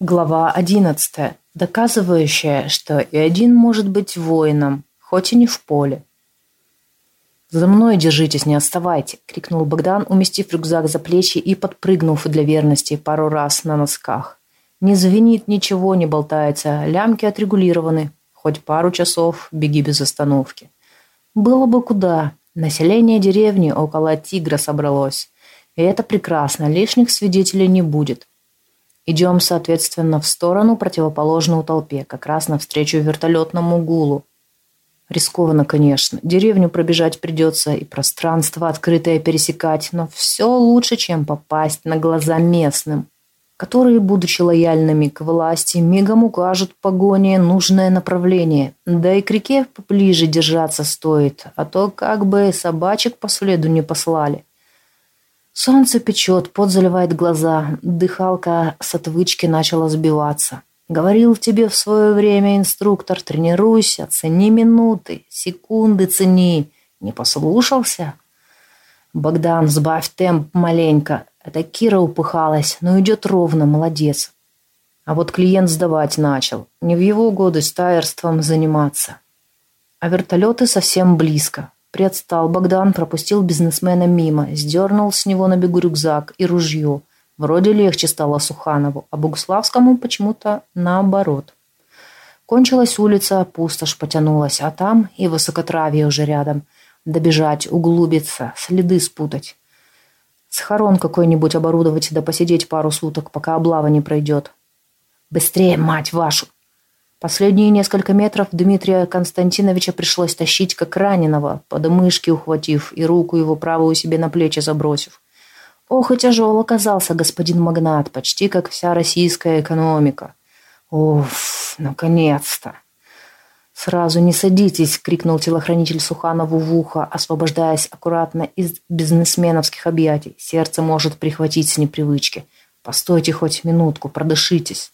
Глава одиннадцатая, доказывающая, что и один может быть воином, хоть и не в поле. «За мной держитесь, не отставайте!» – крикнул Богдан, уместив рюкзак за плечи и подпрыгнув для верности пару раз на носках. Не звенит ничего, не болтается, лямки отрегулированы. Хоть пару часов беги без остановки. Было бы куда. Население деревни около тигра собралось. И это прекрасно, лишних свидетелей не будет. Идем, соответственно, в сторону, противоположную толпе, как раз навстречу вертолетному гулу. Рискованно, конечно. Деревню пробежать придется и пространство открытое пересекать, но все лучше, чем попасть на глаза местным, которые, будучи лояльными к власти, мигом укажут погоне нужное направление. Да и к реке поближе держаться стоит, а то как бы собачек по следу не послали. Солнце печет, пот заливает глаза, дыхалка с отвычки начала сбиваться. Говорил тебе в свое время инструктор, тренируйся, цени минуты, секунды цени. Не послушался? Богдан, сбавь темп маленько. Это Кира упыхалась, но идет ровно, молодец. А вот клиент сдавать начал. Не в его годы с тайерством заниматься. А вертолеты совсем близко. Приотстал Богдан, пропустил бизнесмена мимо, сдернул с него на бегу рюкзак и ружье. Вроде легче стало Суханову, а Богуславскому почему-то наоборот. Кончилась улица, пустошь потянулась, а там и высокотравье уже рядом. Добежать, углубиться, следы спутать. Схорон какой-нибудь оборудовать да посидеть пару суток, пока облава не пройдет. Быстрее, мать вашу! Последние несколько метров Дмитрия Константиновича пришлось тащить как раненого, под мышки ухватив и руку его правую себе на плечи забросив. Ох и тяжел оказался господин магнат, почти как вся российская экономика. Уф, наконец-то! «Сразу не садитесь!» — крикнул телохранитель Суханову в ухо, освобождаясь аккуратно из бизнесменовских объятий. Сердце может прихватить с непривычки. «Постойте хоть минутку, продышитесь».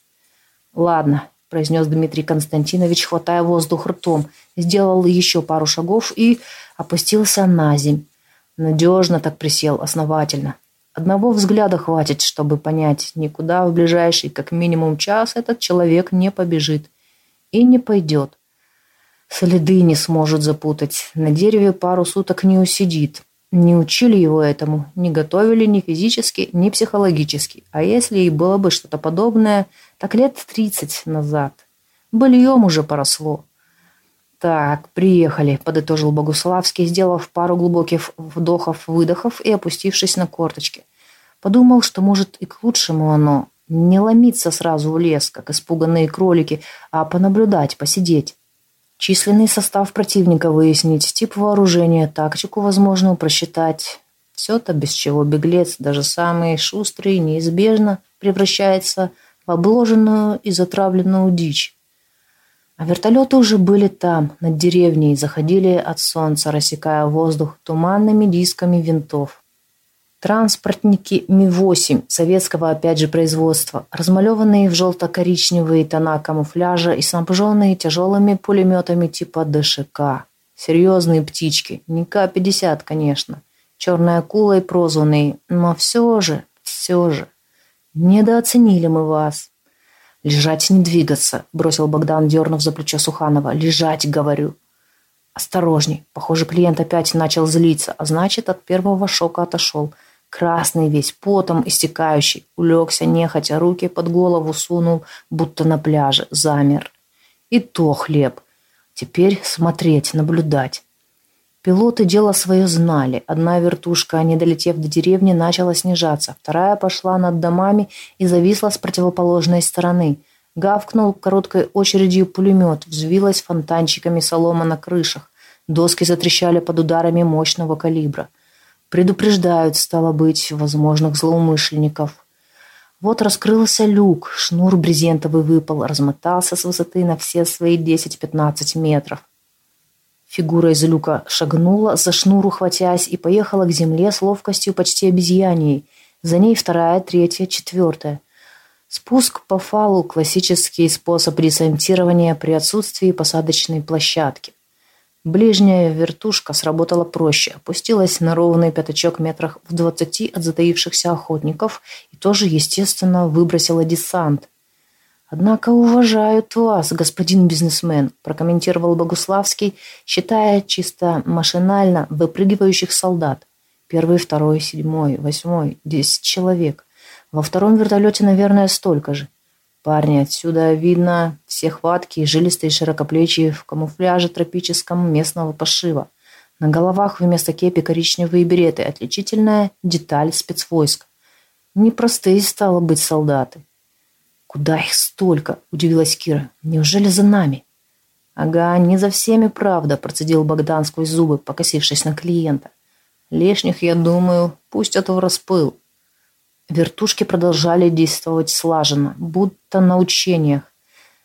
«Ладно, произнес Дмитрий Константинович, хватая воздух ртом, сделал еще пару шагов и опустился на земь. Надежно так присел, основательно. Одного взгляда хватит, чтобы понять, никуда в ближайший как минимум час этот человек не побежит. И не пойдет. Следы не сможет запутать, на дереве пару суток не усидит. Не учили его этому, не готовили ни физически, ни психологически. А если и было бы что-то подобное, так лет тридцать назад. Быльем уже поросло. «Так, приехали», — подытожил Богуславский, сделав пару глубоких вдохов-выдохов и опустившись на корточки. Подумал, что, может, и к лучшему оно. Не ломиться сразу в лес, как испуганные кролики, а понаблюдать, посидеть. Численный состав противника выяснить, тип вооружения, тактику возможно просчитать. Все-то, без чего беглец, даже самый шустрый, неизбежно превращается в обложенную и затравленную дичь. А вертолеты уже были там, над деревней, заходили от солнца, рассекая воздух туманными дисками винтов. Транспортники Ми-8 советского, опять же, производства, размалеванные в желто-коричневые тона камуфляжа и снабженные тяжелыми пулеметами типа ДШК. Серьезные птички, не К-50, конечно. Черной акулой прозванные, но все же, все же. Недооценили мы вас. Лежать не двигаться, бросил Богдан, дернув за плечо Суханова. Лежать, говорю. Осторожней. Похоже, клиент опять начал злиться, а значит, от первого шока отошел красный весь, потом истекающий, улегся нехотя, руки под голову сунул, будто на пляже, замер. И то хлеб. Теперь смотреть, наблюдать. Пилоты дело свое знали. Одна вертушка, не долетев до деревни, начала снижаться. Вторая пошла над домами и зависла с противоположной стороны. Гавкнул короткой очередью пулемет, взвилась фонтанчиками солома на крышах. Доски затрещали под ударами мощного калибра. Предупреждают, стало быть, возможных злоумышленников. Вот раскрылся люк, шнур брезентовый выпал, размотался с высоты на все свои 10-15 метров. Фигура из люка шагнула, за шнур ухватясь, и поехала к земле с ловкостью почти обезьяньей. За ней вторая, третья, четвертая. Спуск по фалу – классический способ десантирования при отсутствии посадочной площадки. Ближняя вертушка сработала проще, опустилась на ровный пятачок метрах в двадцати от затаившихся охотников и тоже, естественно, выбросила десант. «Однако уважают вас, господин бизнесмен», прокомментировал Богуславский, считая чисто машинально выпрыгивающих солдат. Первый, второй, седьмой, восьмой, десять человек. Во втором вертолете, наверное, столько же. Парни, отсюда видно все хваткие, жилистые, широкоплечие в камуфляже тропическом местного пошива. На головах вместо кепи коричневые береты, отличительная деталь спецвойск. Непростые, стало быть, солдаты. «Куда их столько?» – удивилась Кира. «Неужели за нами?» «Ага, не за всеми, правда», – процедил Богдан сквозь зубы, покосившись на клиента. «Лишних, я думаю, пустят в распыл». Вертушки продолжали действовать слаженно, будто на учениях.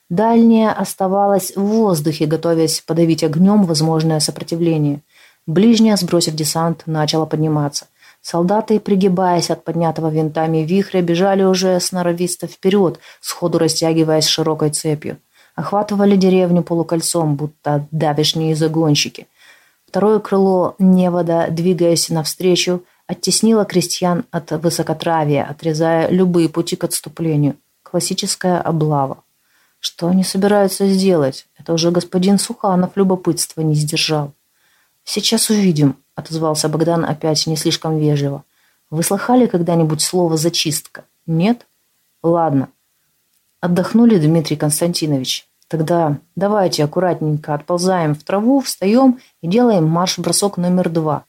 Дальняя оставалась в воздухе, готовясь подавить огнем возможное сопротивление. Ближняя, сбросив десант, начала подниматься. Солдаты, пригибаясь от поднятого винтами вихря, бежали уже сноровисто вперед, сходу растягиваясь широкой цепью. Охватывали деревню полукольцом, будто давишние загонщики. Второе крыло невода, двигаясь навстречу, оттеснило крестьян от высокотравия, отрезая любые пути к отступлению. Классическая облава. Что они собираются сделать? Это уже господин Суханов любопытства не сдержал. «Сейчас увидим», — отозвался Богдан опять не слишком вежливо. «Вы слыхали когда-нибудь слово «зачистка»? Нет? Ладно. Отдохнули, Дмитрий Константинович? Тогда давайте аккуратненько отползаем в траву, встаем и делаем марш-бросок номер два.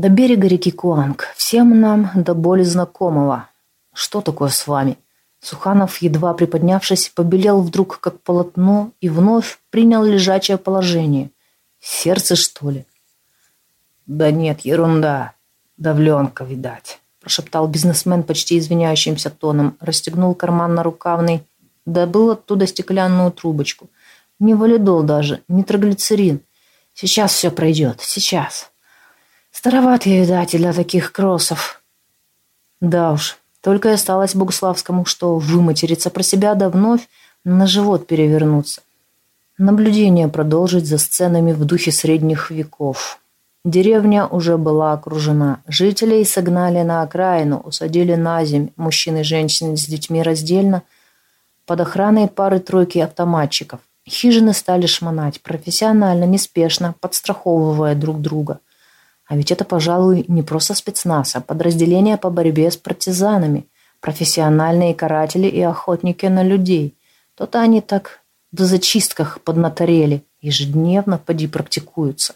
До берега реки Куанг. Всем нам до боли знакомого. Что такое с вами?» Суханов, едва приподнявшись, побелел вдруг как полотно и вновь принял лежачее положение. Сердце, что ли? «Да нет, ерунда. Давленка, видать», – прошептал бизнесмен почти извиняющимся тоном, расстегнул карман на рукавный, добыл оттуда стеклянную трубочку. Не валидол даже, не троглицерин. Сейчас все пройдет, сейчас. Староват я, видать, и для таких кроссов. Да уж, только и осталось Богуславскому, что выматериться про себя да вновь на живот перевернуться. Наблюдение продолжить за сценами в духе средних веков. Деревня уже была окружена. Жителей согнали на окраину, усадили на земь, мужчин и женщин с детьми раздельно, под охраной пары-тройки автоматчиков. Хижины стали шмонать, профессионально, неспешно, подстраховывая друг друга. А ведь это, пожалуй, не просто спецназ, а подразделение по борьбе с партизанами, профессиональные каратели и охотники на людей. То-то они так до зачистках поднаторели, ежедневно поди практикуются.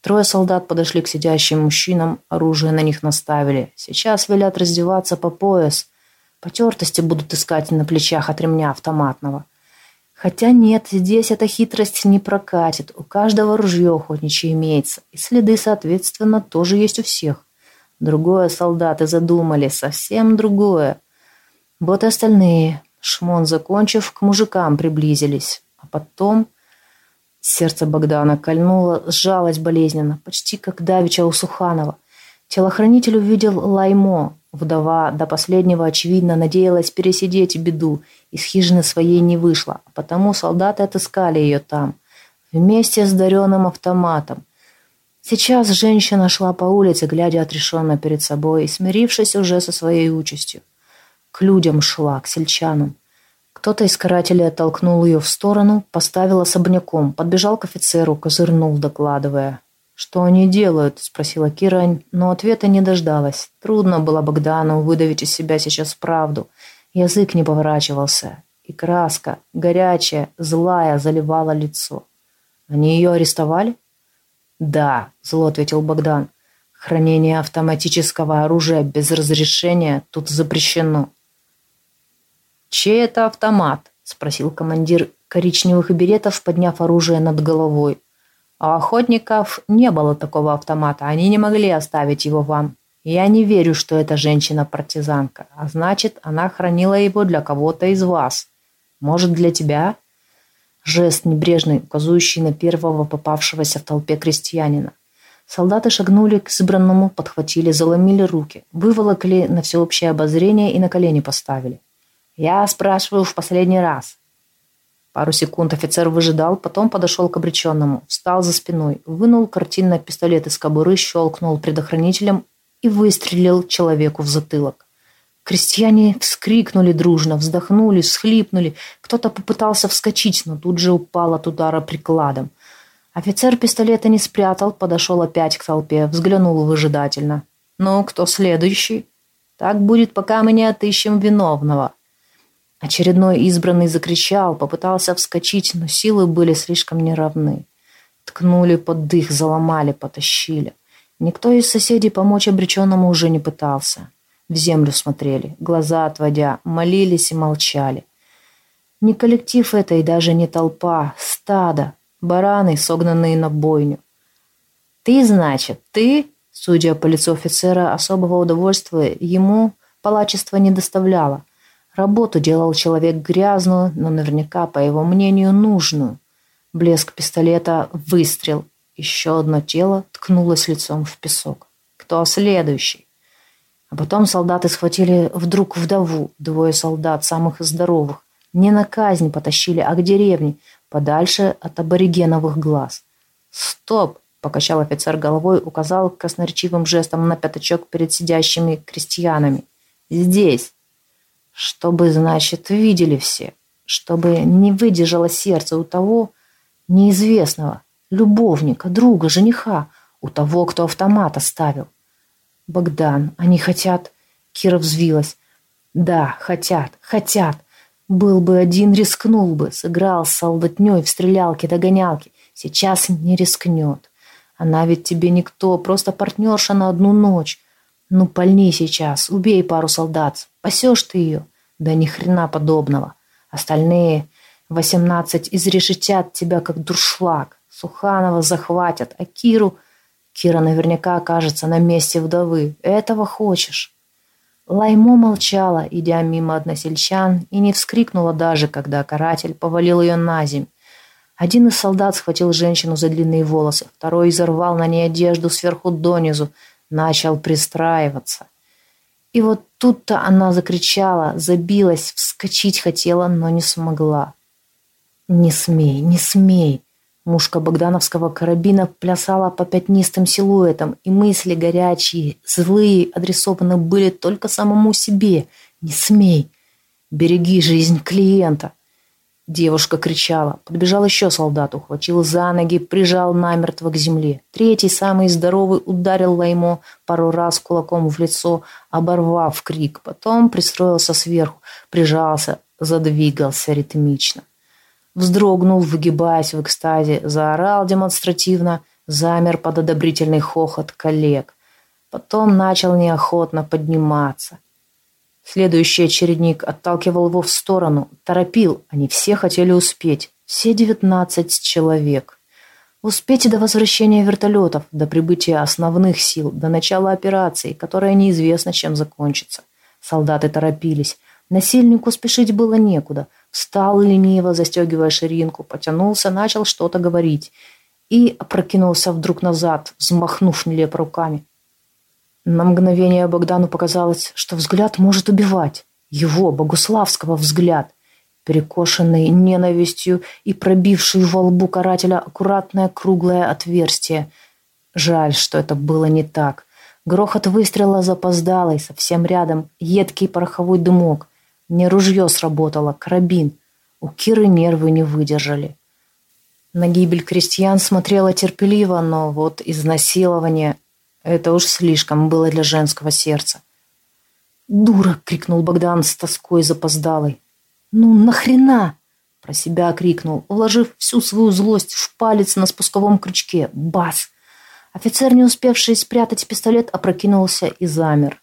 Трое солдат подошли к сидящим мужчинам, оружие на них наставили. Сейчас велят раздеваться по пояс. Потертости будут искать на плечах от ремня автоматного. Хотя нет, здесь эта хитрость не прокатит. У каждого ружье охотничье имеется. И следы, соответственно, тоже есть у всех. Другое солдаты задумали, совсем другое. Вот и остальные. Шмон закончив, к мужикам приблизились. А потом Сердце Богдана кольнуло, сжалось болезненно, почти как давеча у Суханова. Телохранитель увидел Лаймо. Вдова до последнего, очевидно, надеялась пересидеть беду. Из хижины своей не вышла, а потому солдаты отыскали ее там. Вместе с даренным автоматом. Сейчас женщина шла по улице, глядя отрешенно перед собой и смирившись уже со своей участью. К людям шла, к сельчанам. Кто-то из карателей оттолкнул ее в сторону, поставил особняком, подбежал к офицеру, козырнул, докладывая. «Что они делают?» – спросила Кира, но ответа не дождалась. Трудно было Богдану выдавить из себя сейчас правду. Язык не поворачивался, и краска, горячая, злая, заливала лицо. «Они ее арестовали?» «Да», – зло ответил Богдан. «Хранение автоматического оружия без разрешения тут запрещено». «Чей это автомат?» – спросил командир коричневых беретов, подняв оружие над головой. «У охотников не было такого автомата, они не могли оставить его вам. Я не верю, что эта женщина-партизанка, а значит, она хранила его для кого-то из вас. Может, для тебя?» Жест небрежный, указывающий на первого попавшегося в толпе крестьянина. Солдаты шагнули к избранному, подхватили, заломили руки, выволокли на всеобщее обозрение и на колени поставили. «Я спрашиваю в последний раз». Пару секунд офицер выжидал, потом подошел к обреченному, встал за спиной, вынул картинно пистолет из кобуры, щелкнул предохранителем и выстрелил человеку в затылок. Крестьяне вскрикнули дружно, вздохнули, всхлипнули. Кто-то попытался вскочить, но тут же упал от удара прикладом. Офицер пистолета не спрятал, подошел опять к толпе, взглянул выжидательно. «Ну, кто следующий?» «Так будет, пока мы не отыщем виновного». Очередной избранный закричал, попытался вскочить, но силы были слишком неравны. Ткнули под дых, заломали, потащили. Никто из соседей помочь обреченному уже не пытался. В землю смотрели, глаза отводя, молились и молчали. Не коллектив это и даже не толпа, стадо, бараны, согнанные на бойню. «Ты, значит, ты?» Судя по лицу офицера, особого удовольствия ему палачество не доставляло. Работу делал человек грязную, но наверняка, по его мнению, нужную. Блеск пистолета, выстрел. Еще одно тело ткнулось лицом в песок. Кто следующий? А потом солдаты схватили вдруг вдову, двое солдат, самых здоровых. Не на казнь потащили, а к деревне, подальше от аборигеновых глаз. «Стоп!» – покачал офицер головой, указал красноречивым жестом на пятачок перед сидящими крестьянами. «Здесь!» «Чтобы, значит, видели все, чтобы не выдержало сердце у того неизвестного, любовника, друга, жениха, у того, кто автомат оставил. Богдан, они хотят...» Кира взвилась. «Да, хотят, хотят. Был бы один, рискнул бы. Сыграл с солдатней в стрелялки-догонялки. Сейчас не рискнет. Она ведь тебе никто, просто партнерша на одну ночь. Ну, пальни сейчас, убей пару солдат. Пасешь ты ее? Да ни хрена подобного. Остальные восемнадцать изрешетят тебя, как дуршлаг. Суханова захватят, а Киру Кира наверняка окажется на месте вдовы. Этого хочешь?» Лаймо молчала, идя мимо односельчан, и не вскрикнула даже, когда каратель повалил ее на земь. Один из солдат схватил женщину за длинные волосы, второй изорвал на ней одежду сверху донизу, начал пристраиваться. И вот тут-то она закричала, забилась, вскочить хотела, но не смогла. «Не смей, не смей!» Мушка богдановского карабина плясала по пятнистым силуэтам, и мысли горячие, злые, адресованы были только самому себе. «Не смей! Береги жизнь клиента!» Девушка кричала. Подбежал еще солдат, ухватил за ноги, прижал намертво к земле. Третий, самый здоровый, ударил Лаймо пару раз кулаком в лицо, оборвав крик. Потом пристроился сверху, прижался, задвигался ритмично вздрогнул, выгибаясь в экстазе, заорал демонстративно, замер под одобрительный хохот коллег. Потом начал неохотно подниматься. Следующий очередник отталкивал его в сторону, торопил, они все хотели успеть. Все девятнадцать человек. Успеть до возвращения вертолетов, до прибытия основных сил, до начала операции, которая неизвестно, чем закончится. Солдаты торопились. Насильнику спешить было некуда – Встал лениво, застегивая ширинку, потянулся, начал что-то говорить и опрокинулся вдруг назад, взмахнув нелепо руками. На мгновение Богдану показалось, что взгляд может убивать. Его, Богуславского, взгляд, перекошенный ненавистью и пробивший во лбу карателя аккуратное круглое отверстие. Жаль, что это было не так. Грохот выстрела запоздалый, совсем рядом, едкий пороховой дымок. Не ружье сработало, карабин. У Киры нервы не выдержали. На гибель крестьян смотрела терпеливо, но вот изнасилование — это уж слишком было для женского сердца. «Дура!» — крикнул Богдан с тоской запоздалой. «Ну нахрена?» — про себя крикнул, уложив всю свою злость в палец на спусковом крючке. «Бас!» Офицер, не успевший спрятать пистолет, опрокинулся и замер.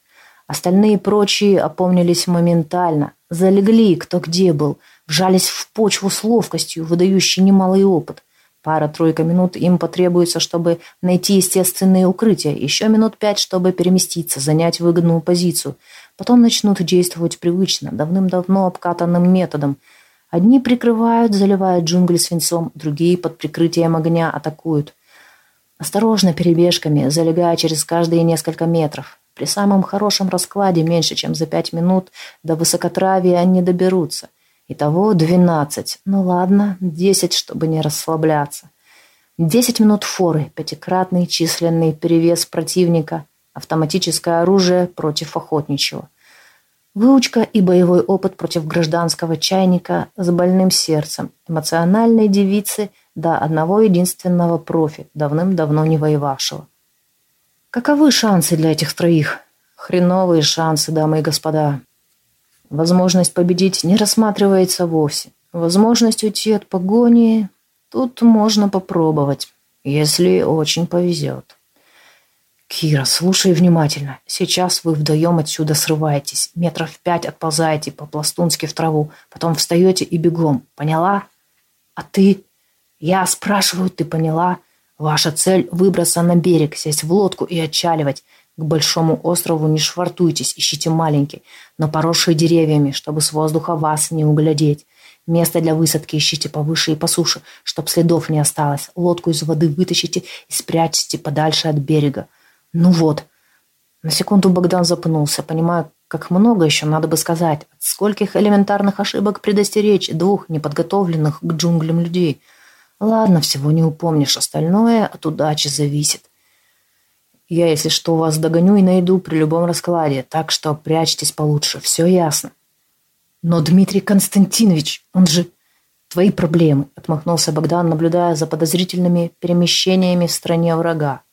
Остальные прочие опомнились моментально, залегли, кто где был, вжались в почву с ловкостью, выдающей немалый опыт. Пара-тройка минут им потребуется, чтобы найти естественные укрытия, еще минут пять, чтобы переместиться, занять выгодную позицию. Потом начнут действовать привычно, давным-давно обкатанным методом. Одни прикрывают, заливают джунгли свинцом, другие под прикрытием огня атакуют. Осторожно, перебежками, залегая через каждые несколько метров. При самом хорошем раскладе меньше, чем за пять минут до высокотравия они доберутся. Итого двенадцать. Ну ладно, десять, чтобы не расслабляться. Десять минут форы, пятикратный численный перевес противника, автоматическое оружие против охотничьего. Выучка и боевой опыт против гражданского чайника с больным сердцем, эмоциональной девицы до одного единственного профи, давным-давно не воевавшего. Каковы шансы для этих троих? Хреновые шансы, дамы и господа. Возможность победить не рассматривается вовсе. Возможность уйти от погони тут можно попробовать, если очень повезет. «Кира, слушай внимательно. Сейчас вы вдвоем отсюда срываетесь. Метров пять отползаете по-пластунски в траву. Потом встаете и бегом. Поняла? А ты? Я спрашиваю, ты поняла? Ваша цель – выбраться на берег, сесть в лодку и отчаливать. К большому острову не швартуйтесь, ищите маленький, но поросший деревьями, чтобы с воздуха вас не углядеть. Место для высадки ищите повыше и по суше, чтоб следов не осталось. Лодку из воды вытащите и спрячьте подальше от берега. Ну вот. На секунду Богдан запнулся, понимая, как много еще надо бы сказать. От скольких элементарных ошибок предостеречь двух неподготовленных к джунглям людей. Ладно, всего не упомнишь, остальное от удачи зависит. Я, если что, вас догоню и найду при любом раскладе, так что прячьтесь получше, все ясно. Но Дмитрий Константинович, он же... Твои проблемы, отмахнулся Богдан, наблюдая за подозрительными перемещениями в стране врага.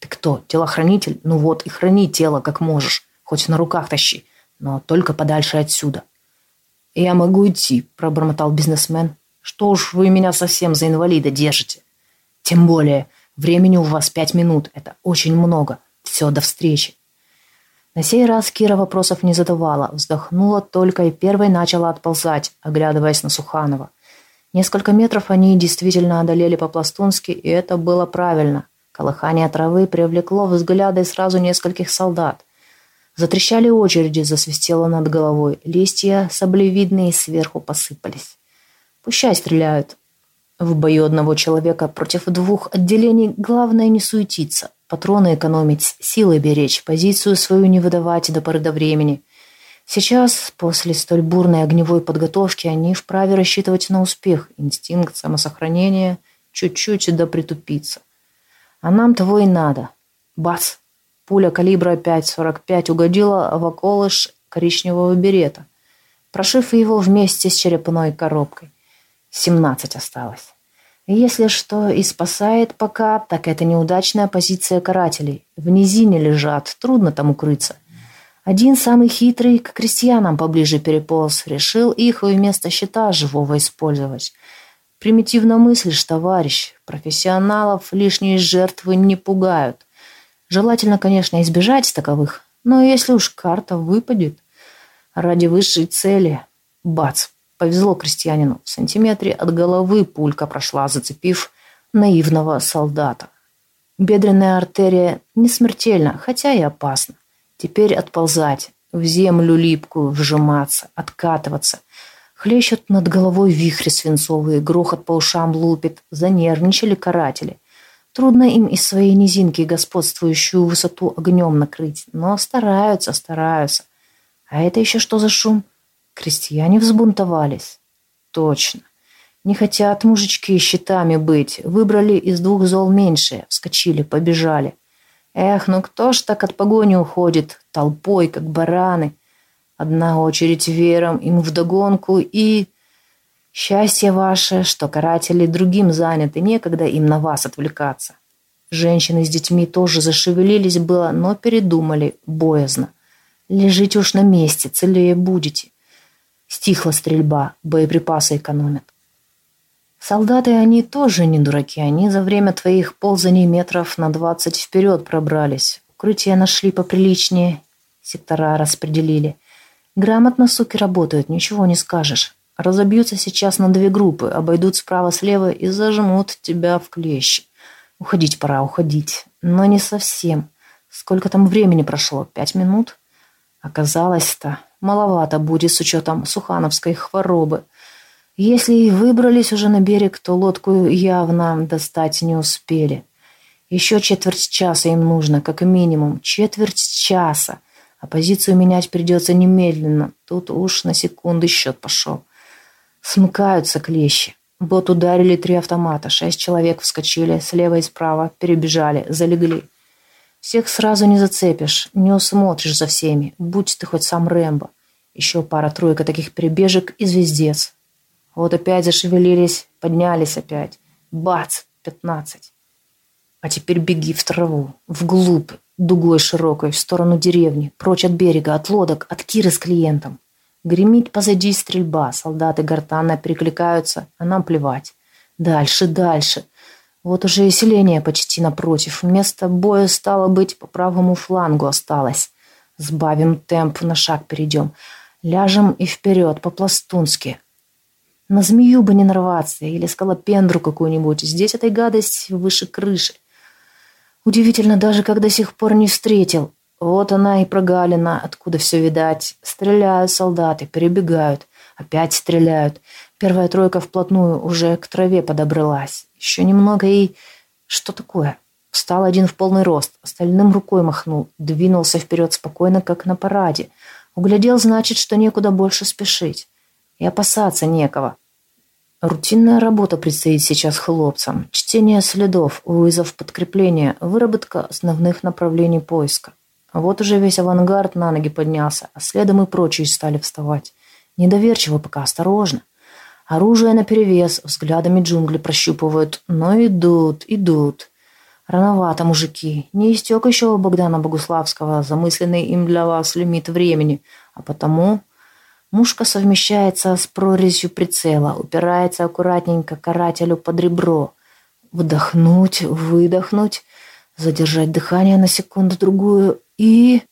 Ты кто, телохранитель? Ну вот, и храни тело как можешь. Хоть на руках тащи, но только подальше отсюда. Я могу идти, пробормотал бизнесмен. Что уж вы меня совсем за инвалида держите? Тем более, времени у вас пять минут. Это очень много. Все, до встречи. На сей раз Кира вопросов не задавала, вздохнула только и первой начала отползать, оглядываясь на Суханова. Несколько метров они действительно одолели по-пластунски, и это было правильно. Колыхание травы привлекло взгляды сразу нескольких солдат. Затрещали очереди, засвистело над головой. Листья саблевидные сверху посыпались. Пущай стреляют. В бою одного человека против двух отделений главное не суетиться. Патроны экономить, силы беречь, позицию свою не выдавать до поры до времени. Сейчас, после столь бурной огневой подготовки, они вправе рассчитывать на успех. Инстинкт самосохранения чуть-чуть да притупиться. А нам того и надо. Бац! Пуля калибра 5,45 угодила в околыш коричневого берета, прошив его вместе с черепной коробкой. 17 осталось. Если что и спасает пока, так это неудачная позиция карателей. В низине лежат, трудно там укрыться. Один самый хитрый к крестьянам поближе переполз, решил их вместо щита живого использовать. Примитивно мыслишь, товарищ. Профессионалов лишние жертвы не пугают. Желательно, конечно, избежать таковых, но если уж карта выпадет, ради высшей цели, бац, повезло крестьянину. В сантиметре от головы пулька прошла, зацепив наивного солдата. Бедренная артерия не смертельна, хотя и опасна. Теперь отползать, в землю липкую вжиматься, откатываться – Хлещут над головой вихри свинцовые, грохот по ушам лупит. Занервничали каратели. Трудно им из своей низинки господствующую высоту огнем накрыть, но стараются, стараются. А это еще что за шум? Крестьяне взбунтовались. Точно. Не хотят мужички щитами быть. Выбрали из двух зол меньшее. Вскочили, побежали. Эх, ну кто ж так от погони уходит? Толпой, как бараны. Одна очередь веером им вдогонку и... Счастье ваше, что каратели другим заняты, некогда им на вас отвлекаться. Женщины с детьми тоже зашевелились было, но передумали, боязно. Лежите уж на месте, целее будете. Стихла стрельба, боеприпасы экономят. Солдаты они тоже не дураки, они за время твоих ползаний метров на двадцать вперед пробрались. Укрытия нашли поприличнее, сектора распределили. Грамотно суки работают, ничего не скажешь. Разобьются сейчас на две группы, обойдут справа-слева и зажмут тебя в клещи. Уходить пора, уходить. Но не совсем. Сколько там времени прошло? Пять минут? Оказалось-то, маловато будет с учетом сухановской хворобы. Если и выбрались уже на берег, то лодку явно достать не успели. Еще четверть часа им нужно, как минимум. Четверть часа. А позицию менять придется немедленно. Тут уж на секунды счет пошел. Смыкаются клещи. Вот ударили три автомата. Шесть человек вскочили слева и справа, перебежали, залегли. Всех сразу не зацепишь, не усмотришь за всеми, будь ты хоть сам Рэмбо. Еще пара-тройка таких перебежек и звездец. Вот опять зашевелились, поднялись опять. Бац! Пятнадцать. А теперь беги в траву, вглубь, дугой широкой, в сторону деревни, прочь от берега, от лодок, от Киры с клиентом. Гремит позади стрельба, солдаты гортанно перекликаются, а нам плевать. Дальше, дальше. Вот уже и селение почти напротив. Место боя стало быть по правому флангу осталось. Сбавим темп, на шаг перейдем. Ляжем и вперед, по-пластунски. На змею бы не нарваться или скалопендру какую-нибудь. Здесь этой гадость выше крыши. Удивительно даже, как до сих пор не встретил. Вот она и прогалина, откуда все видать. Стреляют солдаты, перебегают. Опять стреляют. Первая тройка вплотную уже к траве подобралась. Еще немного и... Что такое? Встал один в полный рост, остальным рукой махнул, двинулся вперед спокойно, как на параде. Углядел, значит, что некуда больше спешить. И опасаться некого. Рутинная работа предстоит сейчас хлопцам. Чтение следов, вызов подкрепления, выработка основных направлений поиска. Вот уже весь авангард на ноги поднялся, а следом и прочие стали вставать. Недоверчиво пока, осторожно. Оружие наперевес, взглядами джунгли прощупывают, но идут, идут. Рановато, мужики. Не истек еще у Богдана Богуславского замысленный им для вас лимит времени, а потому Мушка совмещается с прорезью прицела, упирается аккуратненько карателю под ребро. Вдохнуть, выдохнуть, задержать дыхание на секунду-другую и...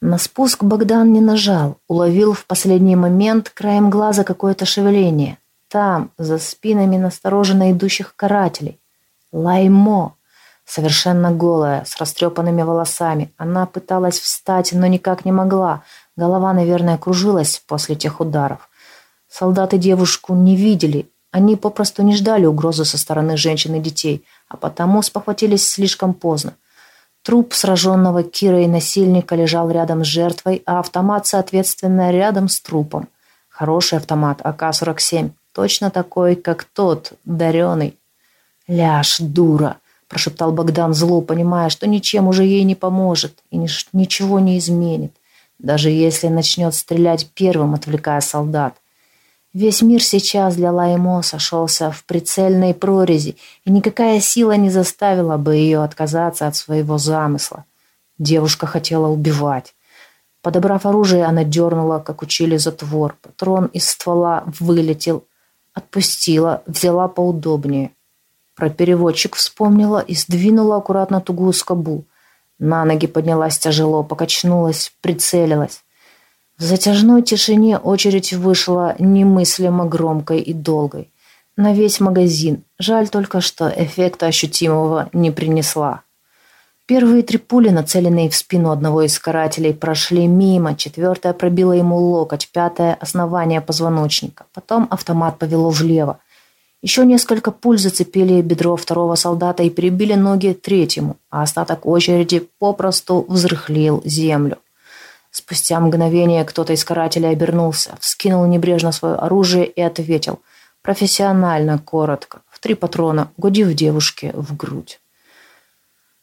На спуск Богдан не нажал, уловил в последний момент краем глаза какое-то шевеление. Там, за спинами настороженно идущих карателей. Лаймо, совершенно голая, с растрепанными волосами. Она пыталась встать, но никак не могла — Голова, наверное, кружилась после тех ударов. Солдаты девушку не видели. Они попросту не ждали угрозы со стороны женщин и детей, а потому спохватились слишком поздно. Труп сраженного Кирой насильника лежал рядом с жертвой, а автомат, соответственно, рядом с трупом. Хороший автомат АК-47, точно такой, как тот, дареный. «Ляж, дура!» – прошептал Богдан зло, понимая, что ничем уже ей не поможет и ничего не изменит даже если начнет стрелять первым, отвлекая солдат. Весь мир сейчас для Лаймо сошелся в прицельной прорези, и никакая сила не заставила бы ее отказаться от своего замысла. Девушка хотела убивать. Подобрав оружие, она дернула, как учили затвор. Патрон из ствола вылетел, отпустила, взяла поудобнее. Про переводчик вспомнила и сдвинула аккуратно тугую скобу. На ноги поднялась тяжело, покачнулась, прицелилась. В затяжной тишине очередь вышла немыслимо громкой и долгой. На весь магазин. Жаль только, что эффекта ощутимого не принесла. Первые три пули, нацеленные в спину одного из карателей, прошли мимо, четвертая пробила ему локоть, пятая – основание позвоночника. Потом автомат повело влево. Еще несколько пуль зацепили бедро второго солдата и перебили ноги третьему, а остаток очереди попросту взрыхлил землю. Спустя мгновение кто-то из карателей обернулся, вскинул небрежно свое оружие и ответил. Профессионально, коротко, в три патрона, угодив девушке в грудь.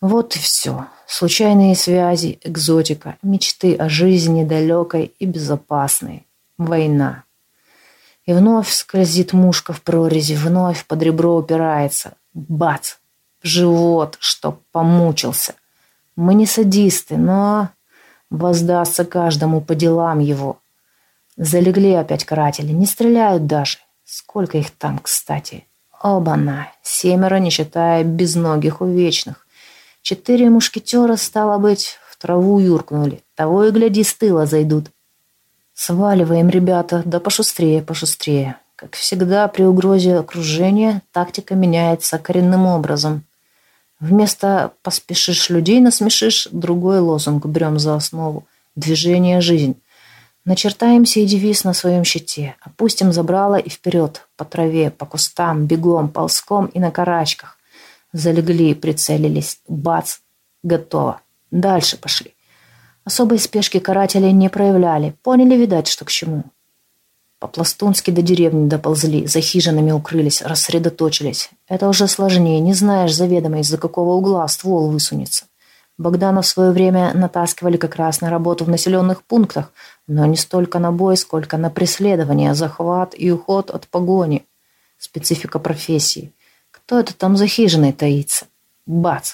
Вот и все. Случайные связи, экзотика, мечты о жизни далекой и безопасной. Война. И вновь скользит мушка в прорези, вновь под ребро упирается. Бац! В живот, чтоб помучился. Мы не садисты, но воздастся каждому по делам его. Залегли опять каратели, не стреляют даже. Сколько их там, кстати? Оба-на, семеро, не считая безногих увечных. Четыре мушкетера, стало быть, в траву юркнули. Того и гляди, с тыла зайдут. «Сваливаем, ребята, да пошустрее, пошустрее». Как всегда, при угрозе окружения тактика меняется коренным образом. Вместо «поспешишь людей насмешишь» другой лозунг берем за основу. Движение – жизнь. Начертаемся и девиз на своем щите. Опустим забрало и вперед, по траве, по кустам, бегом, ползком и на карачках. Залегли, прицелились. Бац! Готово. Дальше пошли. Особой спешки каратели не проявляли. Поняли, видать, что к чему. По-пластунски до деревни доползли, за хижинами укрылись, рассредоточились. Это уже сложнее, не знаешь заведомо, из-за какого угла ствол высунется. Богдана в свое время натаскивали как раз на работу в населенных пунктах, но не столько на бой, сколько на преследование, захват и уход от погони. Специфика профессии. Кто это там за хижиной таится? Бац!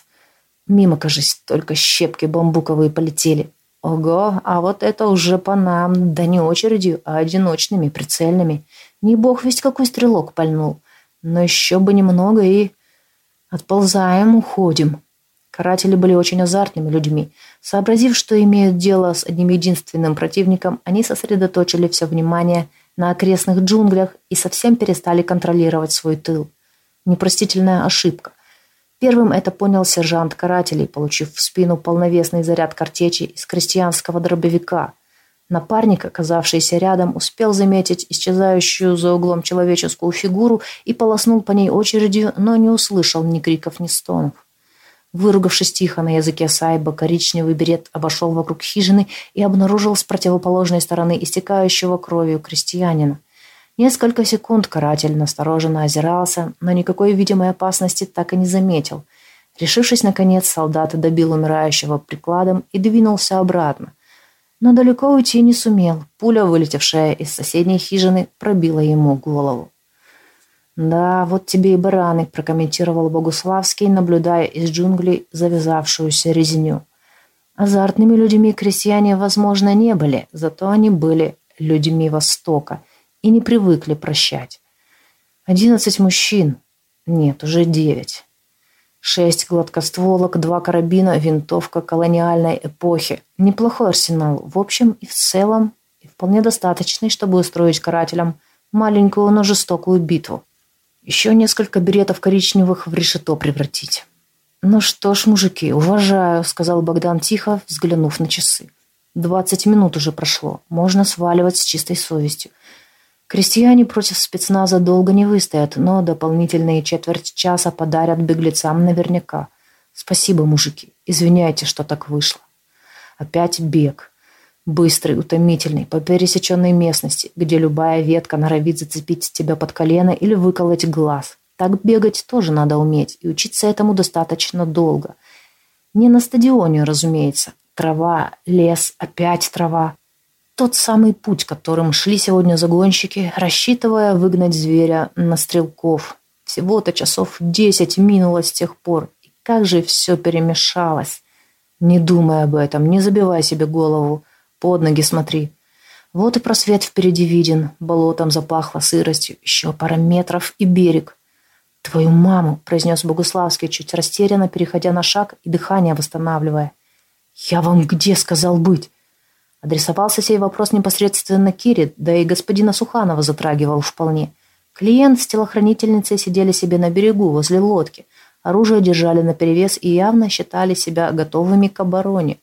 Мимо, кажись, только щепки бамбуковые полетели. Ого, а вот это уже по нам, да не очередью, а одиночными, прицельными. Не бог весть какой стрелок пальнул. Но еще бы немного и... Отползаем, уходим. Каратели были очень азартными людьми. Сообразив, что имеют дело с одним единственным противником, они сосредоточили все внимание на окрестных джунглях и совсем перестали контролировать свой тыл. Непростительная ошибка. Первым это понял сержант карателей, получив в спину полновесный заряд картечи из крестьянского дробовика. Напарник, оказавшийся рядом, успел заметить исчезающую за углом человеческую фигуру и полоснул по ней очередью, но не услышал ни криков, ни стонов. Выругавшись тихо на языке сайба, коричневый берет обошел вокруг хижины и обнаружил с противоположной стороны истекающего кровью крестьянина. Несколько секунд каратель настороженно озирался, но никакой видимой опасности так и не заметил. Решившись, наконец, солдат добил умирающего прикладом и двинулся обратно. Но далеко уйти не сумел. Пуля, вылетевшая из соседней хижины, пробила ему голову. «Да, вот тебе и бараны», – прокомментировал Богуславский, наблюдая из джунглей завязавшуюся резню. Азартными людьми крестьяне, возможно, не были, зато они были людьми Востока и не привыкли прощать. Одиннадцать мужчин. Нет, уже девять. Шесть гладкостволок, два карабина, винтовка колониальной эпохи. Неплохой арсенал. В общем и в целом, и вполне достаточный, чтобы устроить карателям маленькую, но жестокую битву. Еще несколько беретов коричневых в решето превратить. «Ну что ж, мужики, уважаю», — сказал Богдан тихо, взглянув на часы. «Двадцать минут уже прошло. Можно сваливать с чистой совестью. Крестьяне против спецназа долго не выстоят, но дополнительные четверть часа подарят беглецам наверняка. Спасибо, мужики. Извиняйте, что так вышло». Опять бег. Быстрый, утомительный, по пересеченной местности, где любая ветка норовит зацепить тебя под колено или выколоть глаз. Так бегать тоже надо уметь, и учиться этому достаточно долго. Не на стадионе, разумеется. Трава, лес, опять трава. Тот самый путь, которым шли сегодня загонщики, рассчитывая выгнать зверя на стрелков. Всего-то часов десять минуло с тех пор. И как же все перемешалось. Не думай об этом, не забивай себе голову. Под ноги смотри. Вот и просвет впереди виден. Болотом запахло сыростью. Еще пара метров и берег. «Твою маму!» – произнес Богуславский, чуть растерянно, переходя на шаг и дыхание восстанавливая. «Я вам где сказал быть?» Адресовался сей вопрос непосредственно Кире, да и господина Суханова затрагивал вполне. Клиент с телохранительницей сидели себе на берегу, возле лодки. Оружие держали наперевес и явно считали себя готовыми к обороне.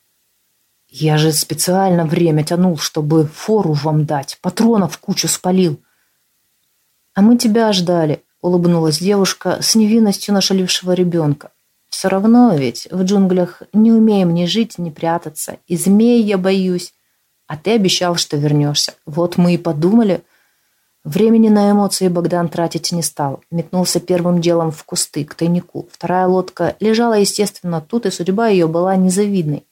Я же специально время тянул, чтобы фору вам дать. Патронов кучу спалил. А мы тебя ждали, улыбнулась девушка с невинностью нашалившего ребенка. Все равно ведь в джунглях не умеем ни жить, ни прятаться. И змей я боюсь. А ты обещал, что вернешься. Вот мы и подумали. Времени на эмоции Богдан тратить не стал. Метнулся первым делом в кусты, к тайнику. Вторая лодка лежала, естественно, тут, и судьба ее была незавидной.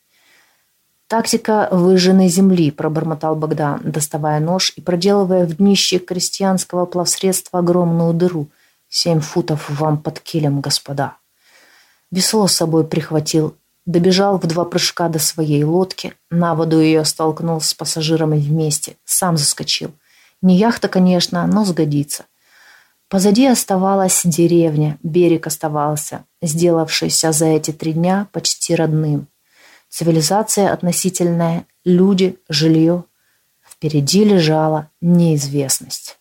«Тактика выжженной земли», – пробормотал Богдан, доставая нож и проделывая в днище крестьянского плавсредства огромную дыру. «Семь футов вам под килем, господа». Весло с собой прихватил, добежал в два прыжка до своей лодки, на воду ее столкнул с пассажирами вместе, сам заскочил. Не яхта, конечно, но сгодится. Позади оставалась деревня, берег оставался, сделавшийся за эти три дня почти родным. Цивилизация относительная, люди, жилье. Впереди лежала неизвестность.